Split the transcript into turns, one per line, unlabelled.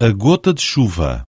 A gota de chuva.